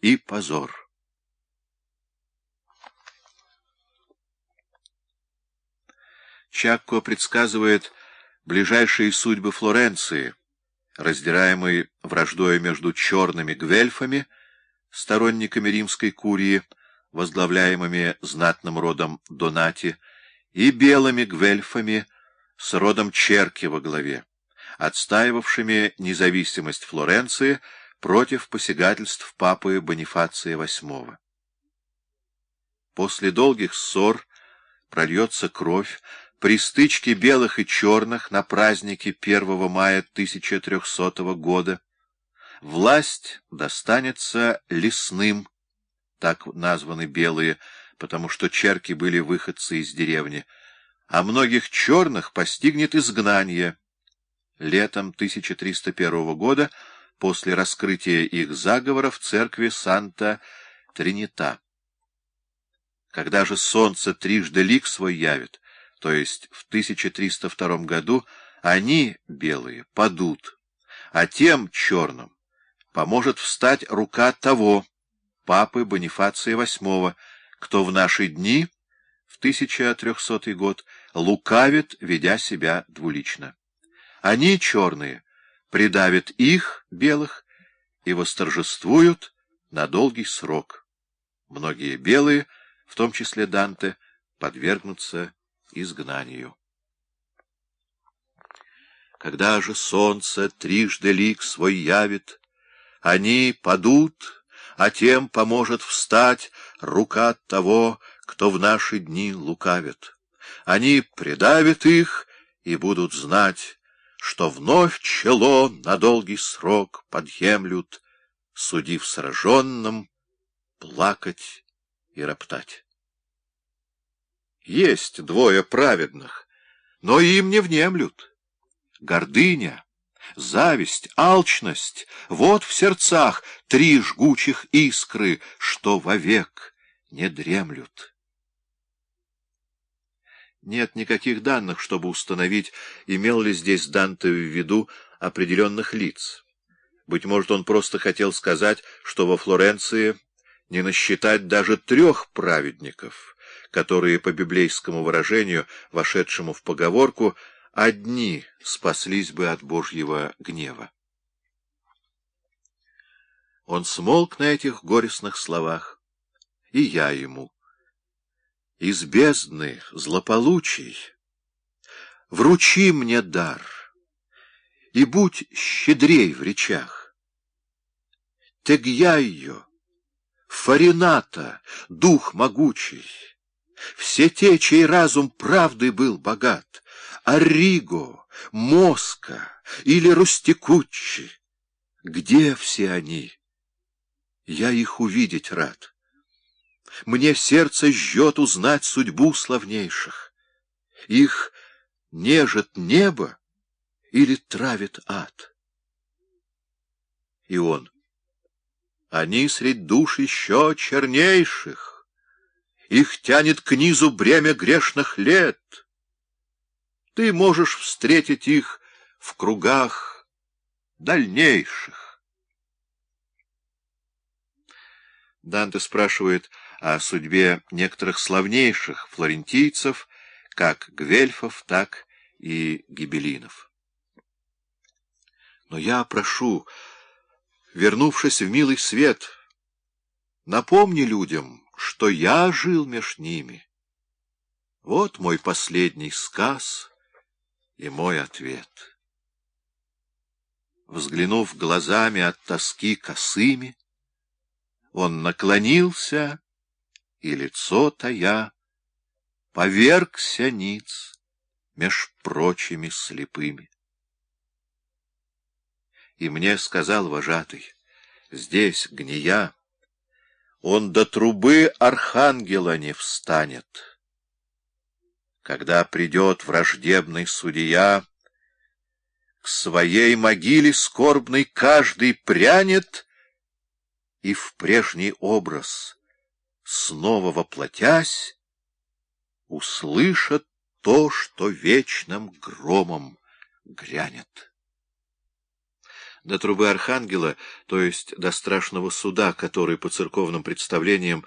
и позор. Чакко предсказывает ближайшие судьбы Флоренции, раздираемой враждой между черными гвельфами, сторонниками римской курии, возглавляемыми знатным родом Донати, и белыми гвельфами с родом Черки во главе, отстаивавшими независимость Флоренции против посягательств папы Бонифация VIII. После долгих ссор прольется кровь, при стычке белых и черных на празднике 1 мая 1300 года власть достанется лесным, так названы белые, потому что черки были выходцы из деревни, а многих черных постигнет изгнание. Летом 1301 года, после раскрытия их заговора в церкви Санта-Тринита. Когда же солнце трижды лик свой явит, то есть в 1302 году, они, белые, падут, а тем черным поможет встать рука того, папы Бонифация VIII, кто в наши дни, в 1300 год, лукавит, ведя себя двулично. Они, черные, придавят их, белых, и восторжествуют на долгий срок. Многие белые, в том числе Данте, подвергнутся изгнанию. Когда же солнце трижды лик свой явит, они падут, а тем поможет встать рука того, кто в наши дни лукавит. Они придавят их и будут знать, что вновь чело на долгий срок подъемлют, судив сраженным, плакать и роптать. Есть двое праведных, но им не внемлют. Гордыня зависть, алчность — вот в сердцах три жгучих искры, что вовек не дремлют. Нет никаких данных, чтобы установить, имел ли здесь Данте в виду определенных лиц. Быть может, он просто хотел сказать, что во Флоренции не насчитать даже трех праведников, которые, по библейскому выражению, вошедшему в поговорку, одни спаслись бы от Божьего гнева. Он смолк на этих горестных словах, и я ему. Из бездны злополучий вручи мне дар, и будь щедрей в речах. Тегьяйо, Фарината, дух могучий, все те, чей разум правдой был богат, Арриго, Моска или Рустикуччи. Где все они? Я их увидеть рад. Мне сердце жжет узнать судьбу славнейших. Их нежит небо или травит ад? И он. Они средь душ еще чернейших. Их тянет к низу бремя грешных лет. Ты можешь встретить их в кругах дальнейших. Данте спрашивает о судьбе некоторых славнейших флорентийцев, как Гвельфов, так и Гибелинов. Но я прошу, вернувшись в милый свет, напомни людям, что я жил меж ними. Вот мой последний сказ — и мой ответ. Взглянув глазами от тоски косыми, он наклонился, и лицо тая повергся ниц меж прочими слепыми. И мне сказал вожатый, здесь, гния, он до трубы архангела не встанет. Когда придет враждебный судья, К своей могиле скорбной каждый прянет, И в прежний образ, снова воплотясь, Услышат то, что вечным громом грянет. До трубы архангела, то есть до страшного суда, который, по церковным представлениям,